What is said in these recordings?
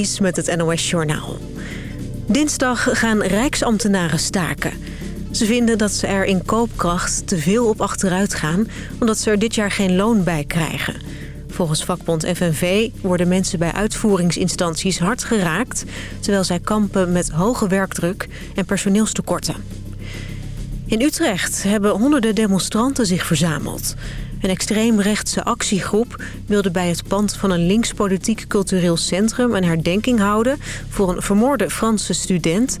Is met het NOS Journaal. Dinsdag gaan rijksambtenaren staken. Ze vinden dat ze er in koopkracht te veel op achteruit gaan... omdat ze er dit jaar geen loon bij krijgen. Volgens vakbond FNV worden mensen bij uitvoeringsinstanties hard geraakt... terwijl zij kampen met hoge werkdruk en personeelstekorten. In Utrecht hebben honderden demonstranten zich verzameld. Een extreemrechtse actiegroep wilde bij het pand van een linkspolitiek cultureel centrum een herdenking houden voor een vermoorde Franse student.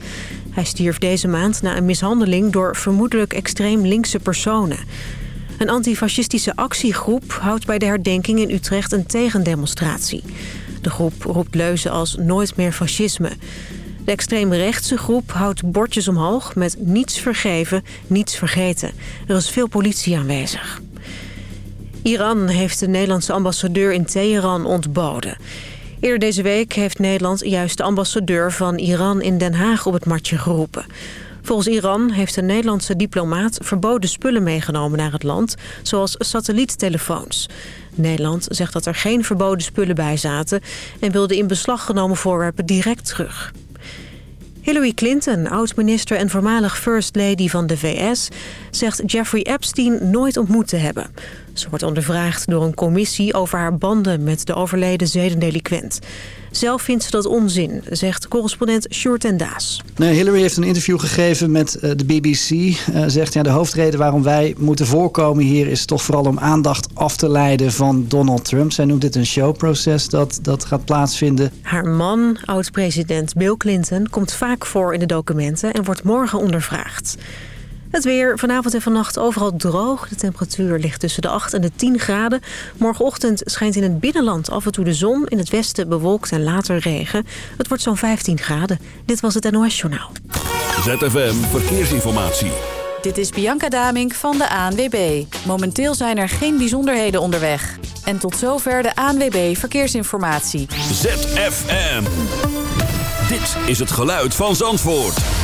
Hij stierf deze maand na een mishandeling door vermoedelijk extreem linkse personen. Een antifascistische actiegroep houdt bij de herdenking in Utrecht een tegendemonstratie. De groep roept leuzen als nooit meer fascisme. De extreemrechtse groep houdt bordjes omhoog met niets vergeven, niets vergeten. Er is veel politie aanwezig. Iran heeft de Nederlandse ambassadeur in Teheran ontboden. Eerder deze week heeft Nederland juist de ambassadeur van Iran in Den Haag op het matje geroepen. Volgens Iran heeft een Nederlandse diplomaat verboden spullen meegenomen naar het land, zoals satelliettelefoons. Nederland zegt dat er geen verboden spullen bij zaten en wilde in beslag genomen voorwerpen direct terug. Hillary Clinton, oud-minister en voormalig First Lady van de VS... zegt Jeffrey Epstein nooit ontmoet te hebben. Ze wordt ondervraagd door een commissie over haar banden met de overleden zedendeliquent. Zelf vindt ze dat onzin, zegt correspondent Sjoerd en Daas. Nee, Hillary heeft een interview gegeven met uh, de BBC. Uh, zegt ja, de hoofdreden waarom wij moeten voorkomen hier... is toch vooral om aandacht af te leiden van Donald Trump. Zij noemt dit een showproces dat, dat gaat plaatsvinden. Haar man, oud-president Bill Clinton, komt vaak voor in de documenten... en wordt morgen ondervraagd. Het weer vanavond en vannacht overal droog. De temperatuur ligt tussen de 8 en de 10 graden. Morgenochtend schijnt in het binnenland af en toe de zon. In het westen bewolkt en later regen. Het wordt zo'n 15 graden. Dit was het NOS Journaal. ZFM Verkeersinformatie. Dit is Bianca Damink van de ANWB. Momenteel zijn er geen bijzonderheden onderweg. En tot zover de ANWB Verkeersinformatie. ZFM. Dit is het geluid van Zandvoort.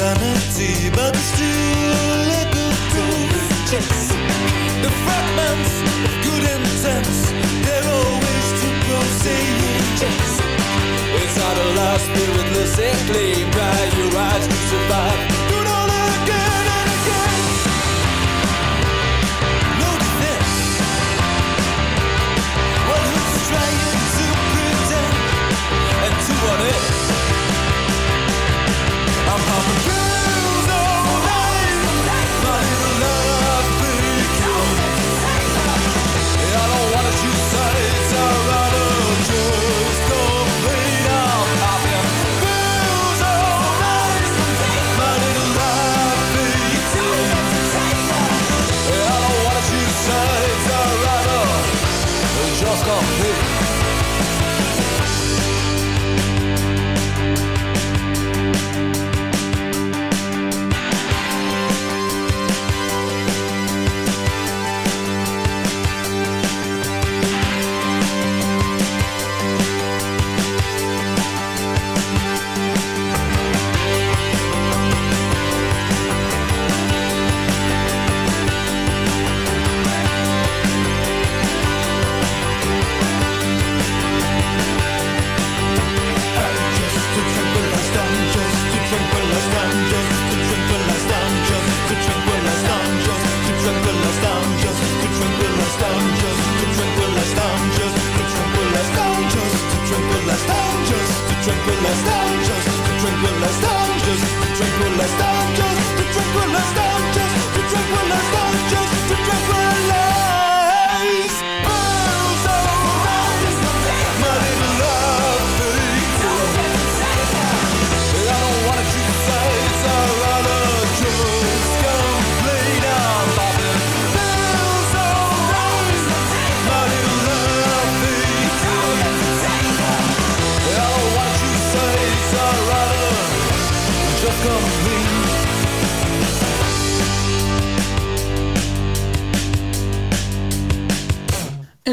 sanity, but still a good project. The fragments of good intents, they're always too to proceed. It's not to love spiritless, it claimed by your eyes to survive.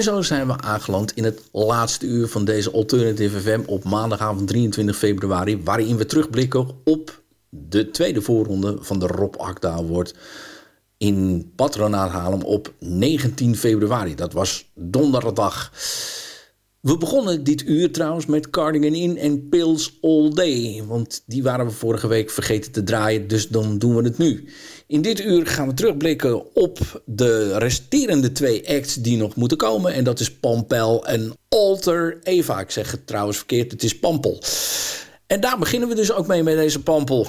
Zo zijn we aangeland in het laatste uur van deze Alternative FM op maandagavond 23 februari, waarin we terugblikken op de tweede voorronde van de Rob Akda Award in Patronaat op 19 februari. Dat was donderdag. We begonnen dit uur trouwens met Cardigan In en Pills All Day. Want die waren we vorige week vergeten te draaien, dus dan doen we het nu. In dit uur gaan we terugblikken op de resterende twee acts die nog moeten komen. En dat is Pampel en Alter Eva. Ik zeg het trouwens verkeerd, het is Pampel. En daar beginnen we dus ook mee met deze Pampel.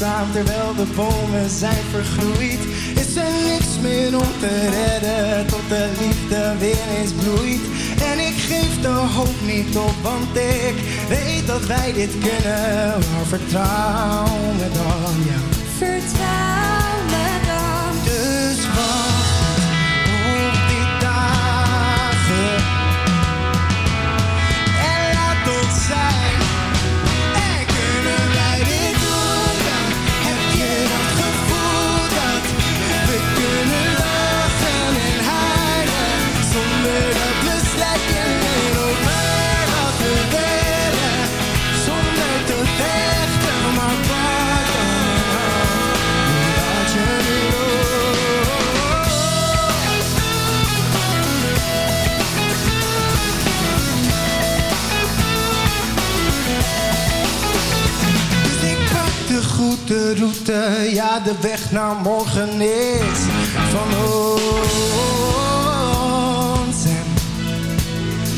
Langzaam, terwijl de bomen zijn vergroeid. Is er niks meer om te redden, tot de liefde weer eens bloeit. En ik geef de hoop niet op, want ik weet dat wij dit kunnen. Maar vertrouw me dan, ja. Vertrouw de route, ja de weg naar morgen is van ons.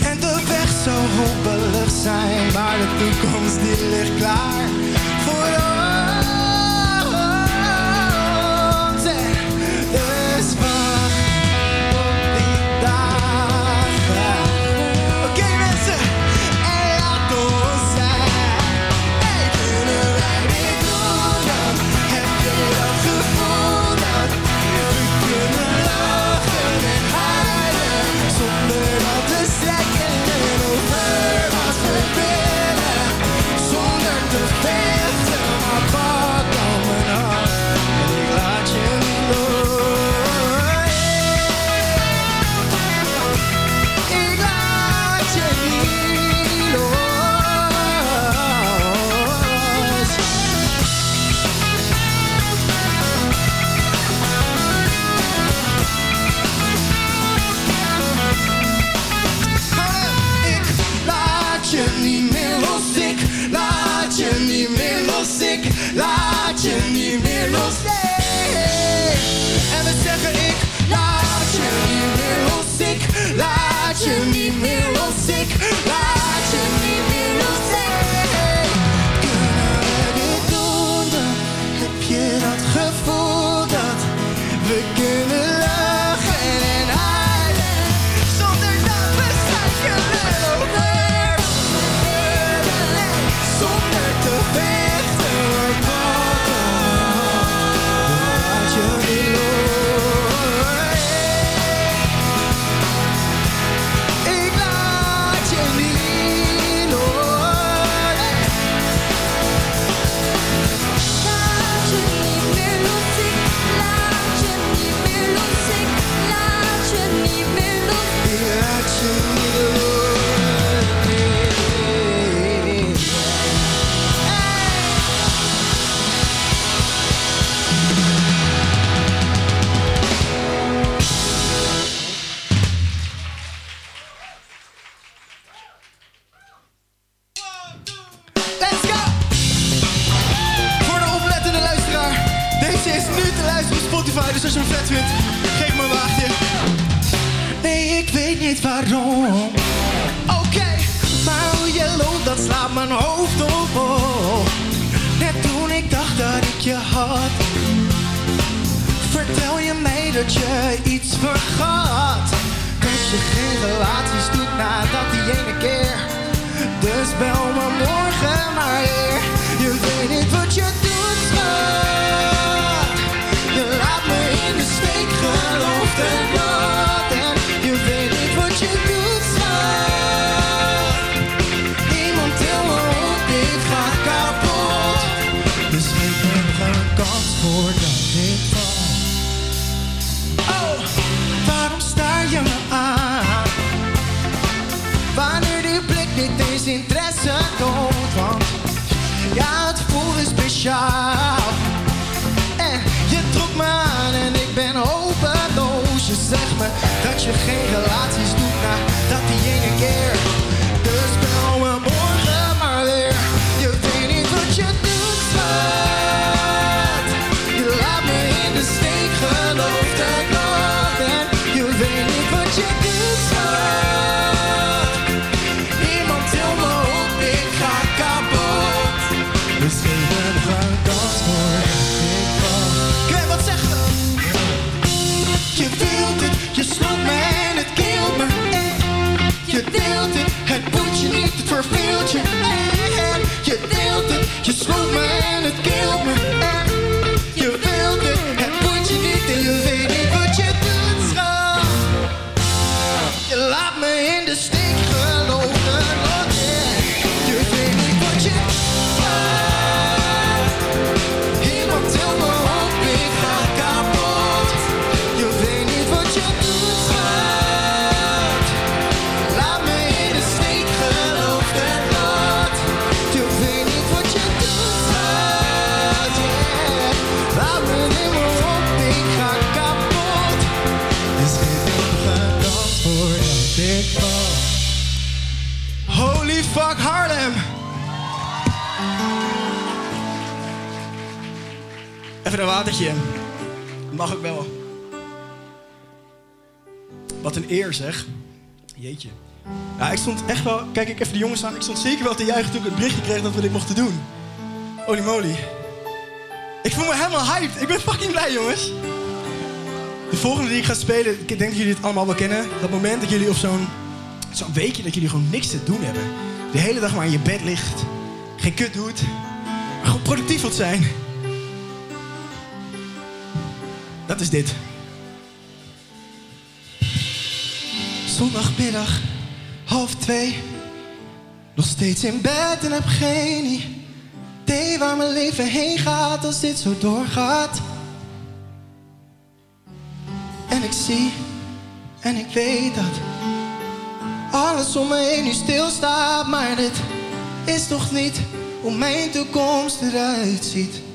En de weg zou hopelijk zijn, maar de toekomst die ligt klaar sloot watertje. Mag ook wel. Wat een eer zeg. Jeetje. Ja, ik stond echt wel... Kijk ik even de jongens aan. Ik stond zeker wel te juichen toen ik het berichtje kreeg dat we dit mochten doen. Holy moly. Ik voel me helemaal hyped. Ik ben fucking blij, jongens. De volgende die ik ga spelen, ik denk dat jullie het allemaal wel kennen. Dat moment dat jullie op zo'n zo'n weekje dat jullie gewoon niks te doen hebben. De hele dag maar in je bed ligt. Geen kut doet. Maar gewoon productief wilt zijn. Dat is dit. Zondagmiddag, half twee. Nog steeds in bed en heb geen idee waar mijn leven heen gaat als dit zo doorgaat. En ik zie en ik weet dat alles om me heen nu stilstaat. Maar dit is toch niet hoe mijn toekomst eruit ziet.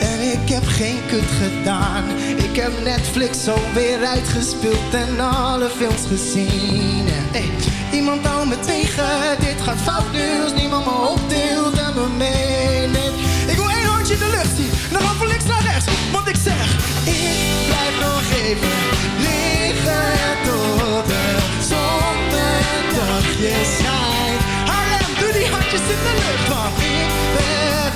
En ik heb geen kut gedaan. Ik heb Netflix alweer uitgespeeld en alle films gezien. Hey, iemand hou me tegen, dit gaat fout nu als niemand me opdeelt en me meeneemt. Ik wil één handje de lucht zien, en dan van links naar rechts. Want ik zeg, ik blijf nog even liggen tot de zon een dagje doe die handjes in de lucht, want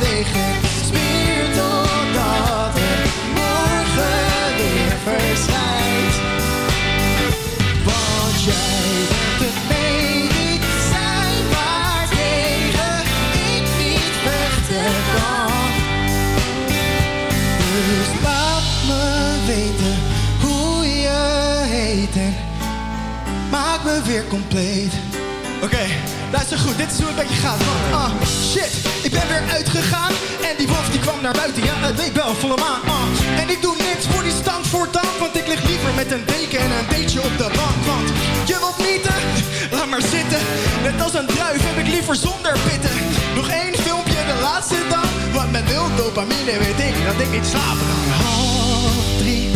tegen spier totdat het morgen weer verschijnt. Want jij bent het medicijn waartegen ik niet vechten kan. Dus laat me weten hoe je heet en maak me weer compleet. Oké, okay, luister goed, dit is hoe het met je gaat. Ah, shit ik ben weer uitgegaan. En die wolf die kwam naar buiten, ja, het weet wel, volle maan. ah. En ik doe niks voor die stank voor dank. Want ik lig liever met een deken en een beetje op de bank. Want je wilt nieten, laat maar zitten. Net als een druif heb ik liever zonder pitten. Nog één filmpje, de laatste dan. Want met nul dopamine weet ik dat ik niet slapen kan. Drie.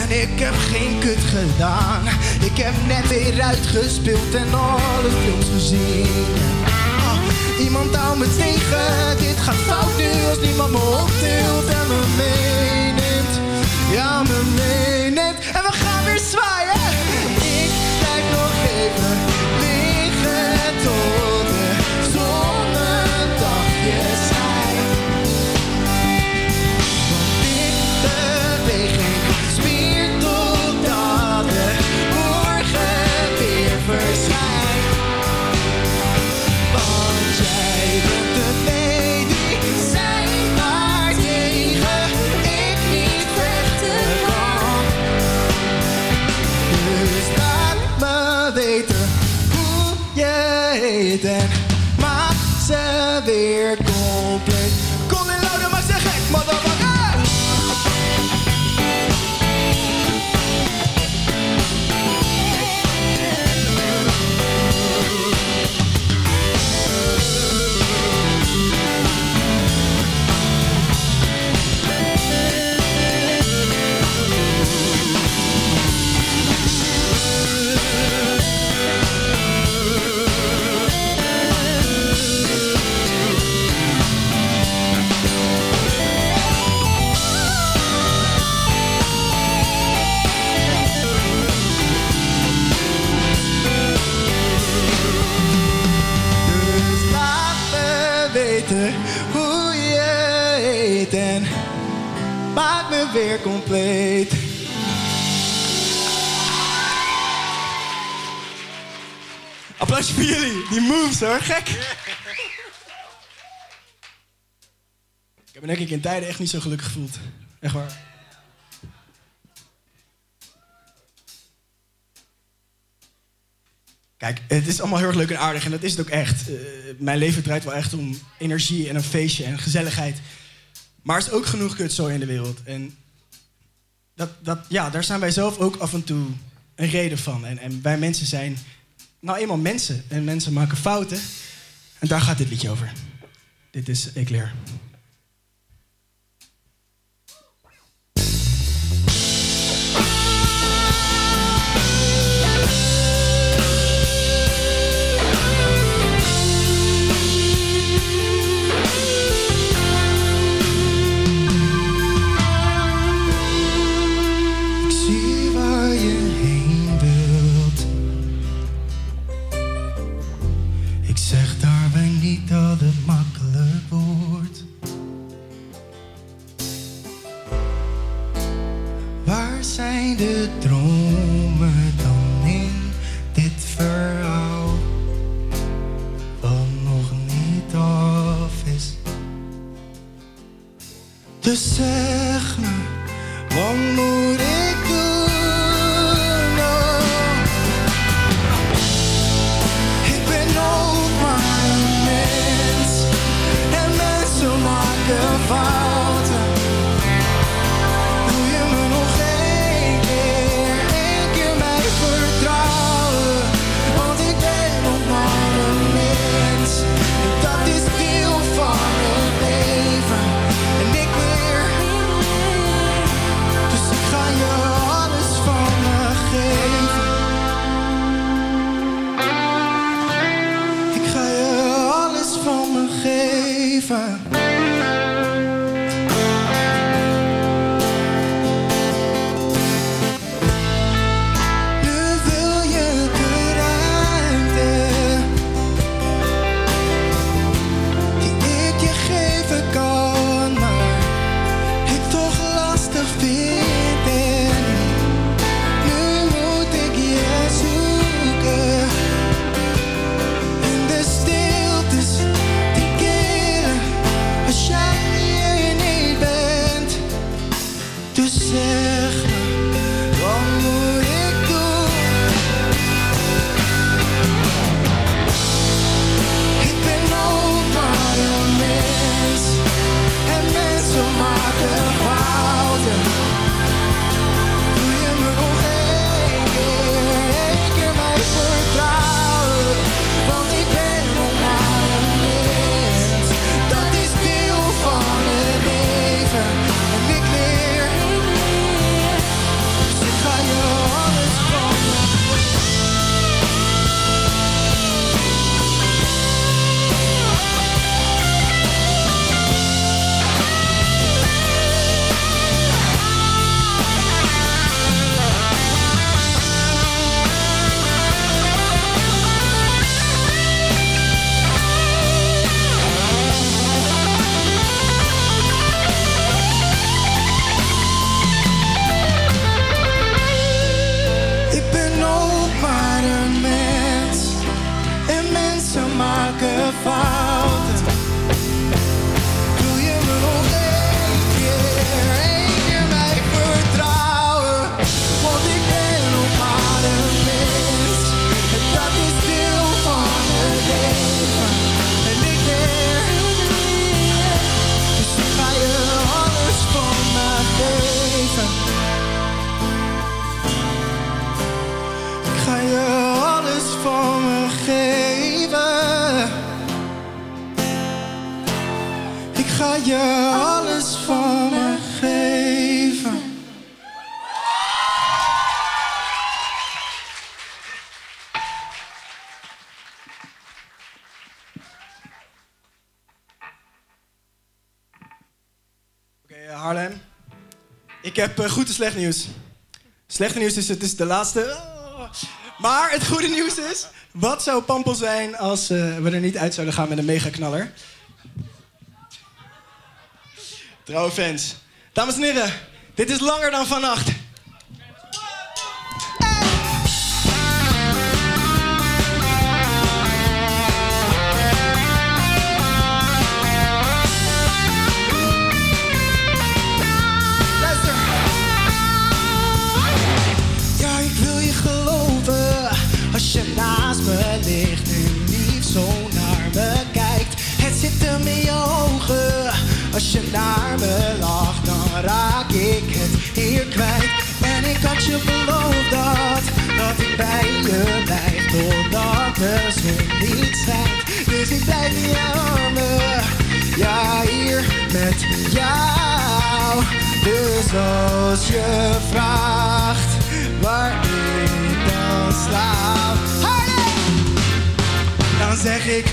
En ik heb geen kut gedaan. Ik heb net weer uitgespeeld en alle films gezien. Iemand hou me tegen, dit gaat fout nu als niemand me optilt en me meeneemt. Ja, me meeneemt. En we gaan weer zwaaien. Ik blijf nog even liggen tot ze weer weer compleet. Applausje voor jullie, die moves hoor, gek. Ik heb me denk ik in tijden echt niet zo gelukkig gevoeld. Echt waar. Kijk, het is allemaal heel erg leuk en aardig en dat is het ook echt. Eh, mijn leven draait wel echt om energie en een feestje en gezelligheid. Maar er is ook genoeg kutzooi in de wereld. En dat, dat, ja, daar zijn wij zelf ook af en toe een reden van. En, en wij mensen zijn nou eenmaal mensen. En mensen maken fouten. En daar gaat dit liedje over. Dit is Eclair. Dus zeg Ik heb eh, goed en slecht nieuws. Slechte nieuws is, het is de laatste. Maar het goede nieuws is, wat zou Pampel zijn als eh, we er niet uit zouden gaan met een megaknaller? Trouwe fans. Dames en heren, dit is langer dan vannacht. Had je beloofd dat, dat ik bij je blijf totdat de zon niet schijnt. Dus ik blijf je armen, ja hier met jou. Dus als je vraagt waar ik dan slaap! Dan zeg ik,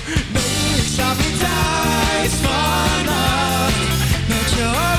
ik slaap niet thuis vannacht. Met je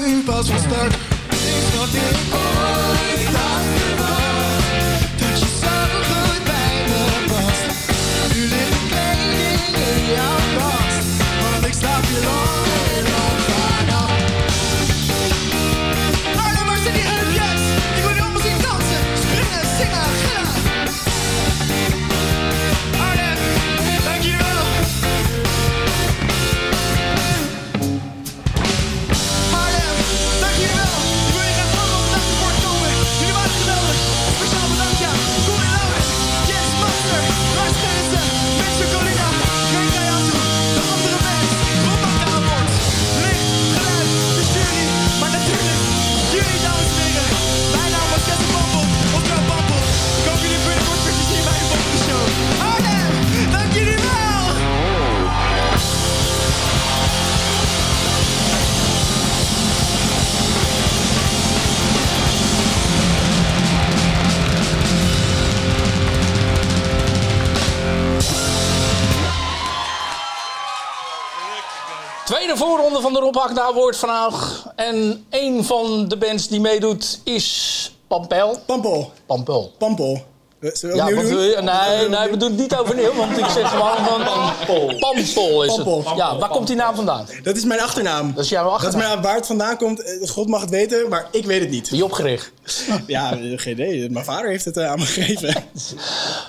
nu pas van start. Rob wordt vandaag. En een van de bands die meedoet is Pampel. Pampel, Pampel. Pampel. Eh, Zullen we Ja, wat doen? Nee, nee, we doen het niet overnieuw, want ik zeg gewoon van Pampel. Pampel is het. Ja, waar komt die naam vandaan? Dat is mijn achternaam. Dat is jouw achternaam. Dat is mijn, waar het vandaan komt, eh, God mag het weten, maar ik weet het niet. Wie opgericht. Ja, eh, geen idee. Mijn vader heeft het eh, aan me gegeven.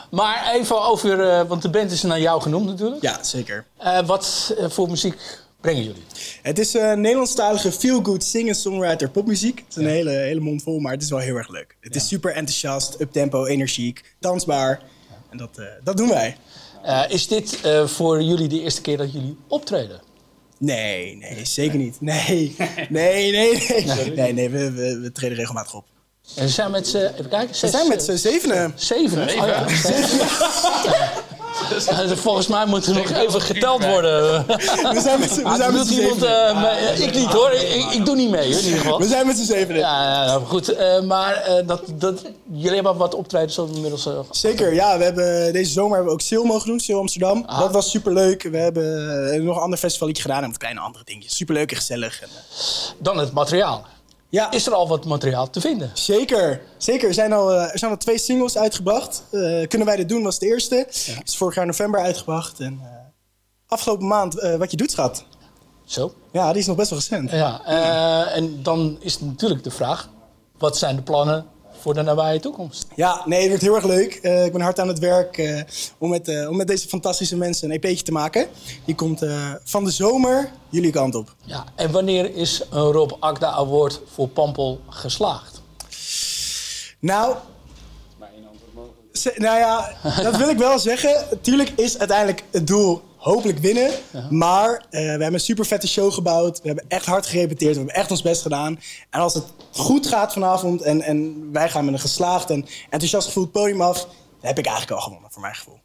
Maar even over, eh, want de band is naar jou genoemd natuurlijk. Ja, zeker. Eh, wat eh, voor muziek brengen jullie? Het is uh, Nederlandstalige feel-good singer-songwriter popmuziek. Het is een hele, hele mond vol, maar het is wel heel erg leuk. Het is super enthousiast, uptempo, energiek, dansbaar. En dat, eh, dat doen wij. Eh, is dit eh, voor jullie de eerste keer dat jullie optreden? Nee, nee, zeker niet. Nee, nee, nee, nee. Nee, nee, we, we, we treden regelmatig op. En we zijn met z'n, even kijken, We zijn met z'n zevenen. Zevenen? Oh, ja. Ja, Volgens mij moet er nog even geteld worden. We zijn met z'n we Ah, zijn met iemand, eh, me- ik niet hoor, ik, ik doe niet mee in ieder geval. We zijn met z'n zevenen. Ja, ja, goed. eh, maar eh, dat, dat, jullie hebben wat optredens inmiddels. eh, Zeker, ja. We hebben, deze zomer hebben we ook Sil mogen doen, Sil Amsterdam. Ah. Dat was superleuk. We hebben eh, nog een ander festivaletje gedaan en wat kleine andere dingetjes. Superleuk en gezellig. En, eh, dan het materiaal. Ja. Is er al wat materiaal te vinden? Zeker, zeker. Er zijn al, eh, er zijn al twee singles uitgebracht. Eh, Kunnen wij dit doen was de eerste. Is vorig jaar november uitgebracht. En eh, afgelopen maand Wat je doet, schat. Zo. Ja, die is nog best wel recent. Ja, eh, en dan is natuurlijk de vraag: wat zijn de plannen voor de nabije toekomst? Ja, nee, het wordt heel erg leuk. Eh, ik ben hard aan het werk eh, om, met, eh, om met deze fantastische mensen een EP'tje te maken. Die komt eh, van de zomer jullie kant op. Ja, en wanneer is een Rob Akda Award voor Pampel geslaagd? Nou. Nou ja, dat wil ik wel zeggen. Tuurlijk is uiteindelijk het doel hopelijk winnen. Maar eh, we hebben een super vette show gebouwd. We hebben echt hard gerepeteerd. We hebben echt ons best gedaan. En als het goed gaat vanavond en, en wij gaan met een geslaagd en enthousiast gevoeld podium af, dan heb ik eigenlijk al gewonnen, voor mijn gevoel.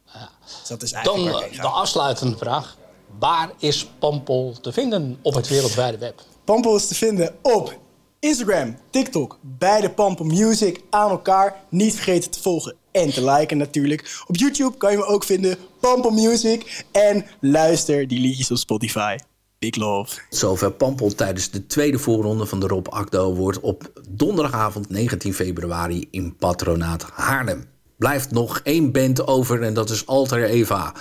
Dus dat is Dan eigenlijk ik eh, de afsluitende vraag: waar is Pampel te vinden op het wereldwijde web? Pampel is te vinden op Instagram, TikTok, beide Pampel Music aan elkaar. Niet vergeten te volgen en te liken natuurlijk. Op YouTube kan je me ook vinden, Pampel Music. En luister die liedjes op Spotify. Big love. Zover Pampel tijdens de tweede voorronde van de Rob Akda Award op donderdagavond 19 februari in Patronaat Haarlem. Blijft nog één band over en dat is Alter Eva.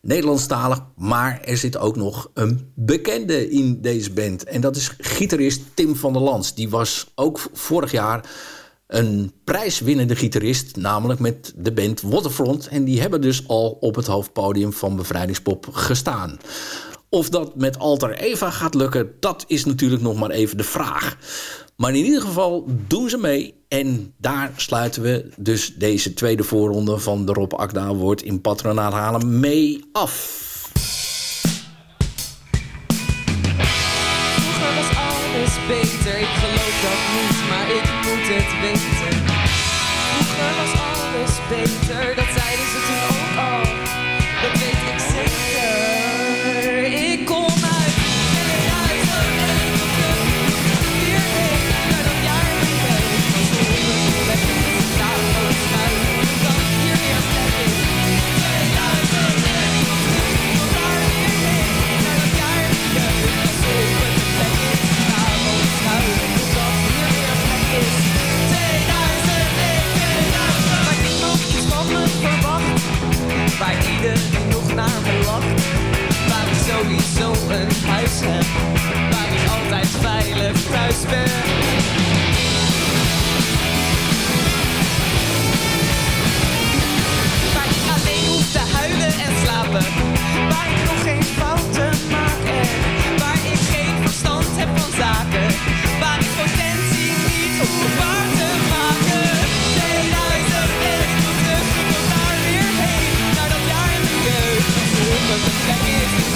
Nederlandstalig, maar er zit ook nog een bekende in deze band. En dat is gitarist Tim van der Lans. Die was ook vorig jaar een prijswinnende gitarist, namelijk met de band Waterfront. En die hebben dus al op het hoofdpodium van Bevrijdingspop gestaan. Of dat met Alter Eva gaat lukken, dat is natuurlijk nog maar even de vraag. Maar in ieder geval doen ze mee. En daar sluiten we dus deze tweede voorronde van de Rob Akda Award in Patronaat Halen mee af. Alles beter, ik geloof dat niet, maar ik moet het weten. Vroeger was alles beter, sowieso een huis heb. Waar ik altijd veilig thuis ben. Waar ik alleen hoef te huilen en slapen. Waar ik nog geen fouten maak en waar ik geen verstand heb van zaken. Waar ik potentie niet hoef waar te maken. 2001 tot terug, ik daar weer heen. Naar dat jaar in de plek is,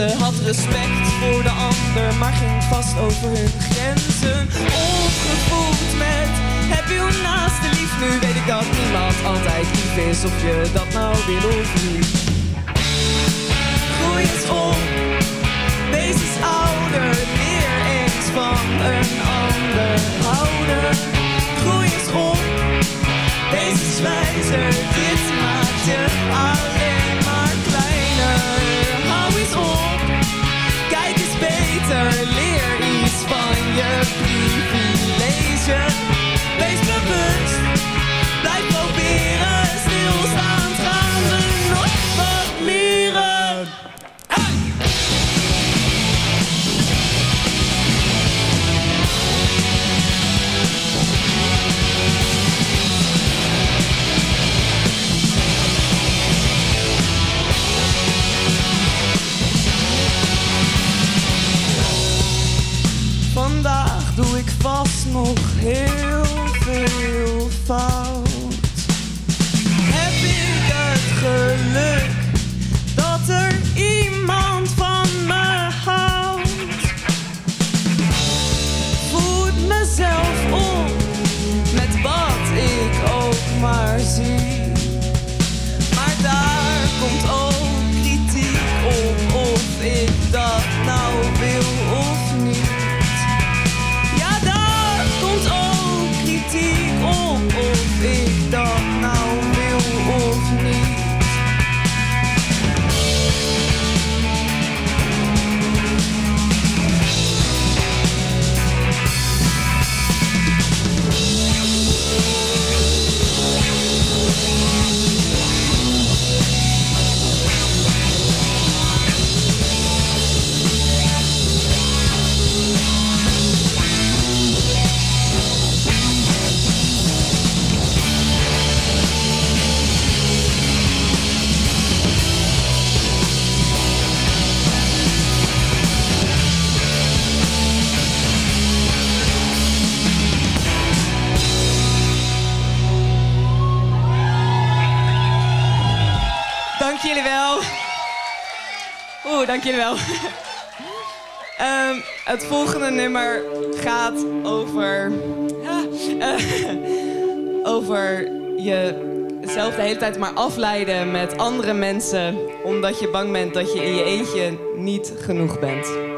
Ze had respect voor de ander, maar ging vast over hun grenzen. Opgevoed met heb je naaste lief, nu weet ik dat niemand altijd lief is, of je dat nou wil of niet. Groei eens op, wees ouder, weer eens van een ander houden. Groei eens op, wees eens wijzer, dit maakt je alleen. beter, leer iets van je privilege. Wees bewust, blijf proberen. Het volgende nummer gaat over. Eh, over jezelf de hele tijd maar afleiden met andere mensen. omdat je bang bent dat je in je eentje niet genoeg bent.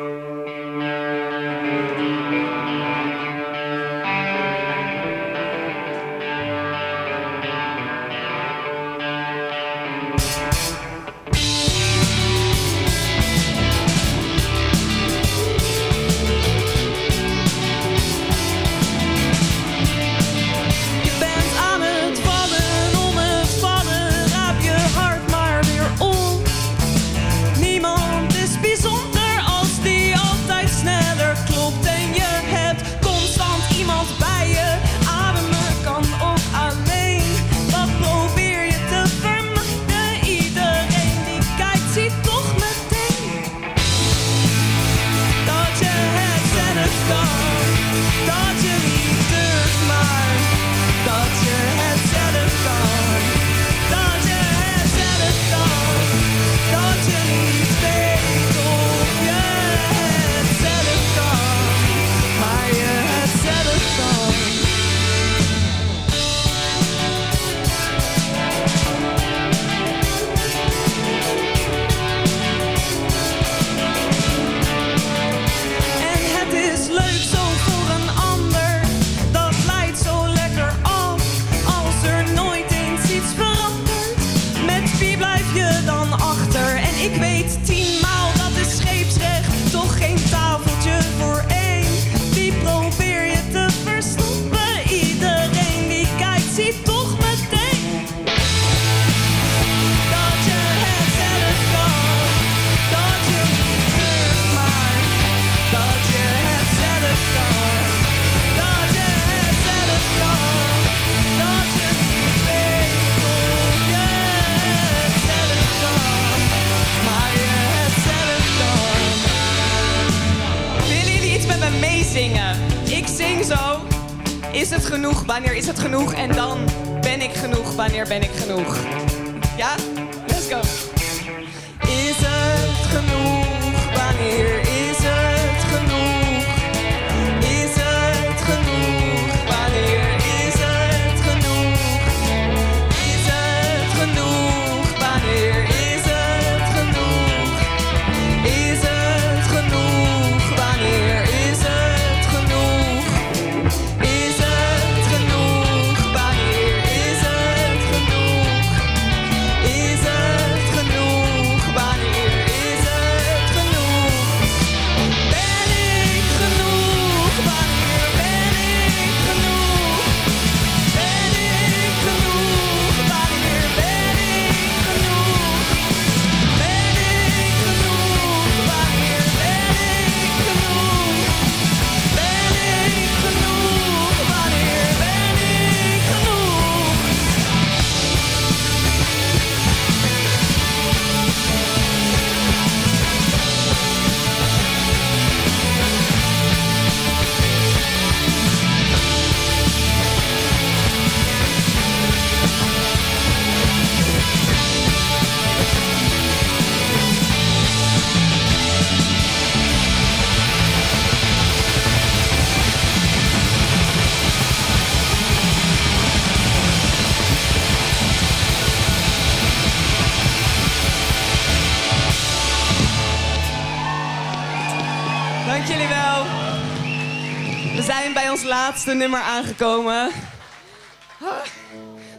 Laatste nummer aangekomen.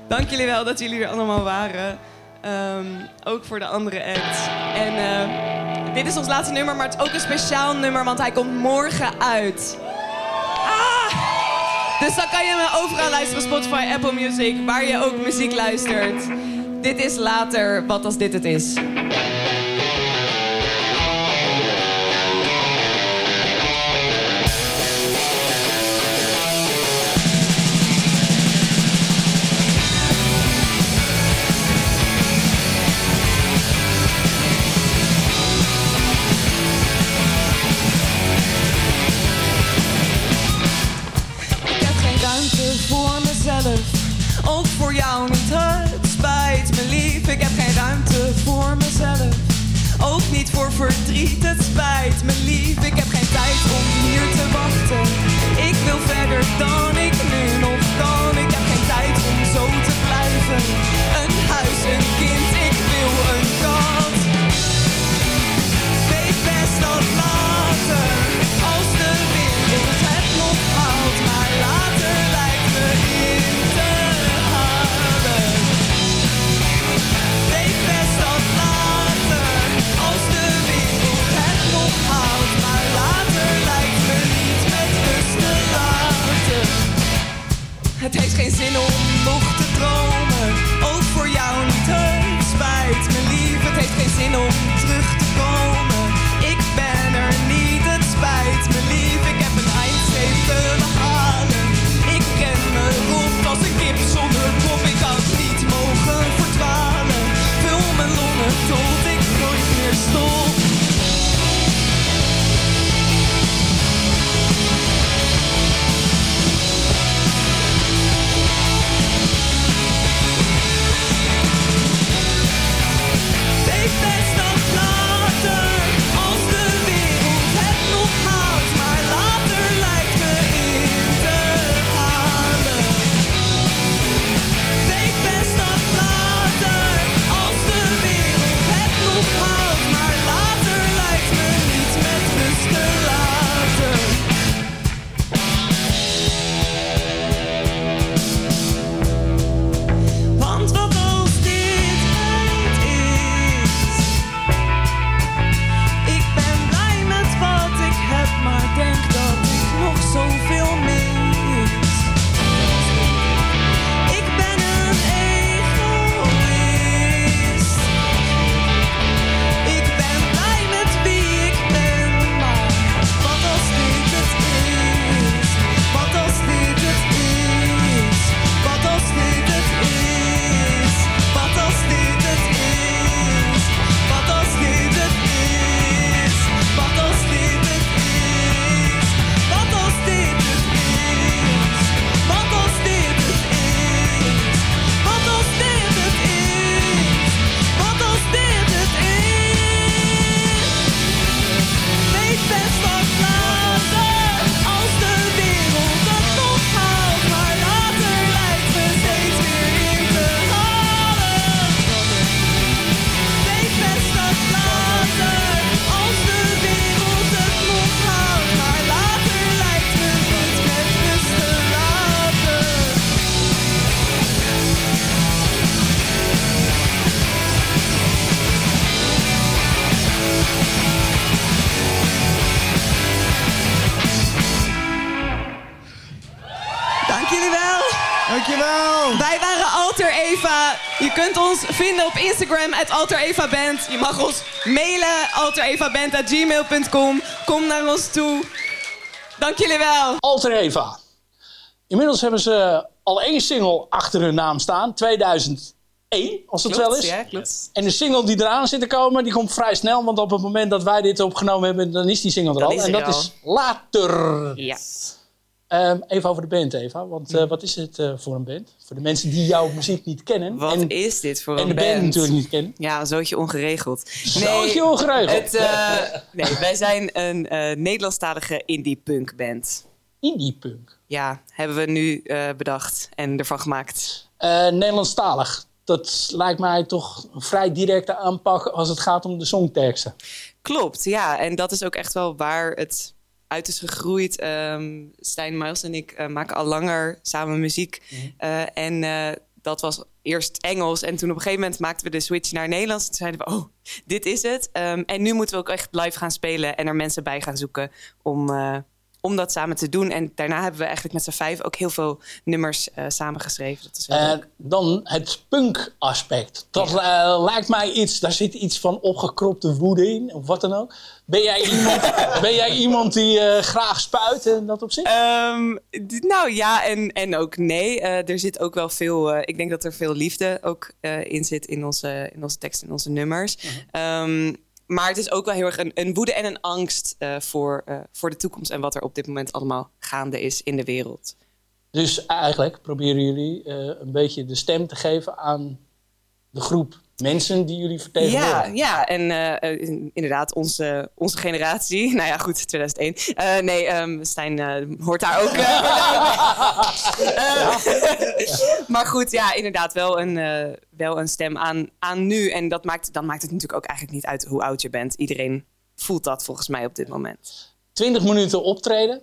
Dank jullie wel dat jullie er allemaal waren. Ehm, ook voor de andere acts. En eh, dit is ons laatste nummer, maar het is ook een speciaal nummer, want hij komt morgen uit. Ah! Dus dan kan je me overal luisteren, Spotify, Apple Music, waar je ook muziek luistert. Dit is later, wat als dit het is. Instagram, at Alter Eva Band. Je mag ons mailen, alterevaband.gmail.com. Kom naar ons toe. Dank jullie wel. Alter Eva. Inmiddels hebben ze al één single achter hun naam staan. 2001, als het wel is. Ja, klopt. En de single die eraan zit te komen, die komt vrij snel. Want op het moment dat wij dit opgenomen hebben, dan is die single er Dan al. en dat al. is Later. Ja. Ehm, even over de band, Eva. Want eh, wat is het eh, voor een band? Voor de mensen die jouw muziek niet kennen. Wat en, is dit voor en een de band band? natuurlijk niet kennen. Ja, een zootje ongeregeld. Zootje ongeregeld. Het, eh, nee, wij zijn een eh, Nederlandstalige indie-punk band. Indie-punk? Ja, hebben we nu eh, bedacht en ervan gemaakt. Eh, Nederlandstalig. Dat lijkt mij toch een vrij directe aanpak als het gaat om de songteksten. Klopt, ja. En dat is ook echt wel waar het uit is gegroeid. Ehm Stijn Miles en ik eh, maken al langer samen muziek. Eh, en eh, dat was eerst Engels. En toen op een gegeven moment maakten we de switch naar Nederlands. Toen zeiden we, oh, dit is het. Ehm, en nu moeten we ook echt live gaan spelen en er mensen bij gaan zoeken om, om dat samen te doen. En daarna hebben we eigenlijk met z'n vijf ook heel veel nummers eh samengeschreven. Dat is. En dan het punk-aspect. Dat eh, lijkt mij iets, daar zit iets van opgekropte woede in, of wat dan ook. Ben jij iemand, ben jij iemand die eh, graag spuit en dat op zich? Ehm, d- nou ja, en, en ook nee. Eh, er zit ook wel veel. eh, ik denk dat er veel liefde ook eh, in zit in onze, in onze teksten, in onze nummers. Ehm, maar het is ook wel heel erg een, woede en een angst eh, voor, eh, voor de toekomst en wat er op dit moment allemaal gaande is in de wereld. Dus eigenlijk proberen jullie eh, een beetje de stem te geven aan de groep mensen die jullie Ja, vertegenwoordigen. ja, en eh, in- inderdaad, onze, onze generatie. Nou ja, goed, 2001. Eh, nee, ehm, Stijn eh, hoort daar ook. maar goed, ja, inderdaad, wel een, wel een stem aan, aan nu. En dat maakt, dan maakt het natuurlijk ook eigenlijk niet uit hoe oud je bent. Iedereen voelt dat volgens mij op dit moment. 20 minuten optreden.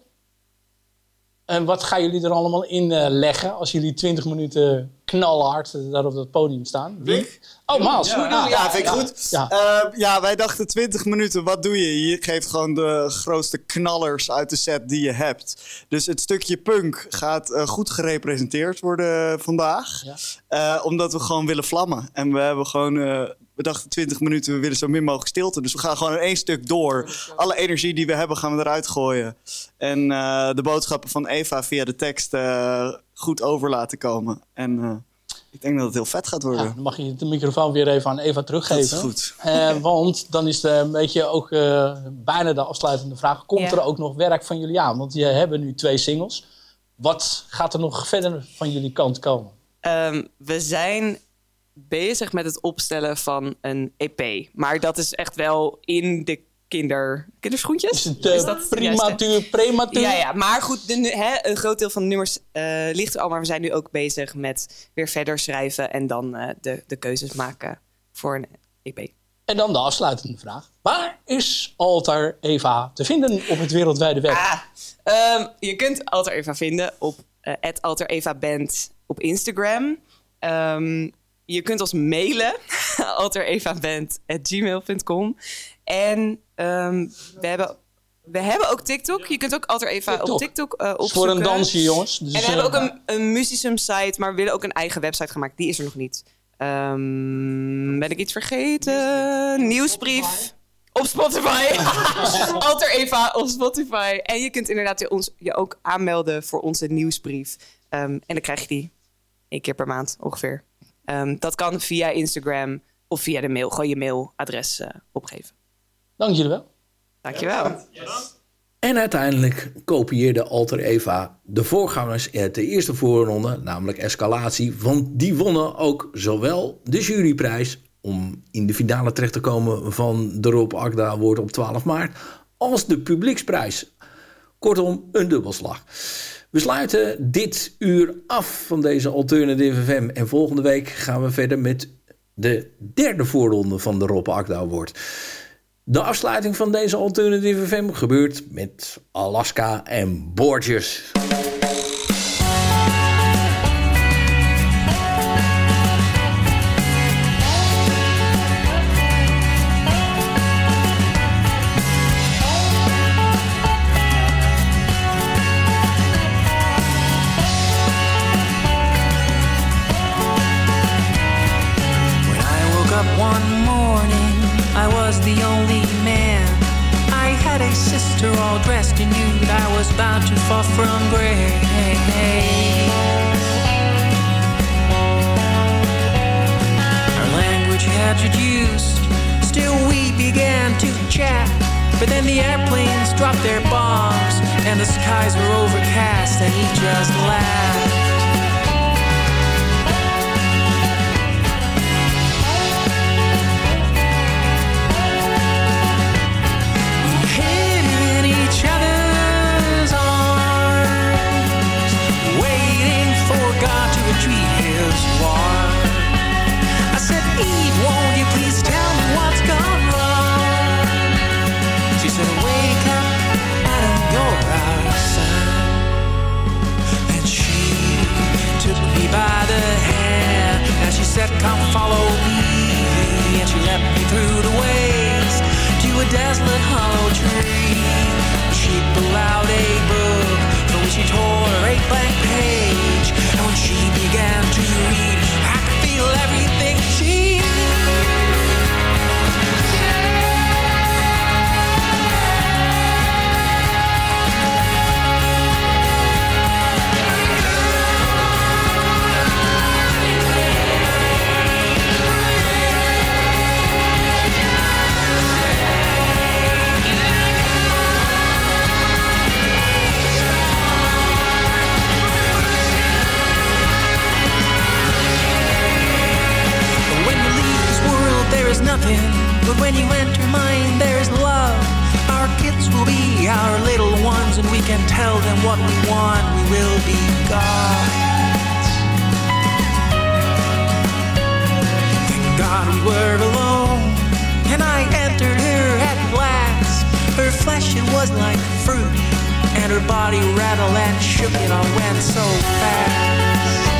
En wat gaan jullie er allemaal in eh, leggen als jullie 20 minuten knalhard eh, daar op dat podium staan? Wie? Oh, Maals. Ja, ja, vind ik goed. Ja. Eh, ja, wij dachten 20 minuten, wat doe je? Je geeft gewoon de grootste knallers uit de set die je hebt. Dus het stukje punk gaat goed gerepresenteerd worden vandaag. Eh, omdat we gewoon willen vlammen. En we hebben gewoon... we dachten 20 minuten, we willen zo min mogelijk stilte. Dus we gaan gewoon in één stuk door. Alle energie die we hebben, gaan we eruit gooien. En eh, de boodschappen van Eva via de tekst eh, goed over laten komen. En eh, ik denk dat het heel vet gaat worden. Ja, dan mag je de microfoon weer even aan Eva teruggeven. Dat is goed. Eh, want dan is het een beetje ook eh, bijna de afsluitende vraag. Komt Ja. er ook nog werk van jullie aan? Want je hebben nu twee singles. Wat gaat er nog verder van jullie kant komen? Ehm, we zijn bezig met het opstellen van een EP. Maar dat is echt wel in de kinder, kinderschoentjes. Is het eh, dat prematuur, prematuur? Ja, ja, maar goed, de, hè, een groot deel van de nummers eh, ligt er al. Maar we zijn nu ook bezig met weer verder schrijven en dan eh, de, de keuzes maken voor een EP. En dan de afsluitende vraag. Waar is Alter Eva te vinden op het wereldwijde web? Ehm, je kunt Alter Eva vinden op eh Alter Eva Band op Instagram. Ehm, je kunt ons mailen, alterevaband.gmail.com. En ehm, we, hebben, we hebben ook TikTok. Je kunt ook Alter Eva TikTok. op TikTok eh opzoeken. voor een dansje, jongens. Dus, en we hebben ook eh, een, een Musicum site, maar we willen ook een eigen website gemaakt. Die is er nog niet. Ehm, ben ik iets vergeten? Nieuwsbrief. Op Spotify. Alter Eva op Spotify. En je kunt inderdaad je, ons, je ook aanmelden voor onze nieuwsbrief. Ehm, en dan krijg je die één keer per maand ongeveer. Ehm, dat kan via Instagram of via de mail. Gewoon je mailadres eh, opgeven. Dank jullie wel. Dankjewel. En uiteindelijk kopieerde Alter Eva de voorgangers uit de eerste voorronde, namelijk Escalatie. Want die wonnen ook zowel de juryprijs om in de finale terecht te komen van de Rob Agda Award op 12 maart, als de publieksprijs. Kortom, een dubbelslag. We sluiten dit uur af van deze Alternative FM. En volgende week gaan we verder met de derde voorronde van de Rob Agda Award. De afsluiting van deze Alternative FM gebeurt met Alaska en Borges. Chat. But then the airplanes dropped their bombs, and the skies were overcast, and he just laughed. hid in each she tore a blank page and when she began to read nothing, but when you enter mine, there's love. Our kids will be our little ones, and we can tell them what we want. We will be gods. Thank God we were alone, and I entered her at last. Her flesh, it was like fruit, and her body rattled and shook, it I went so fast.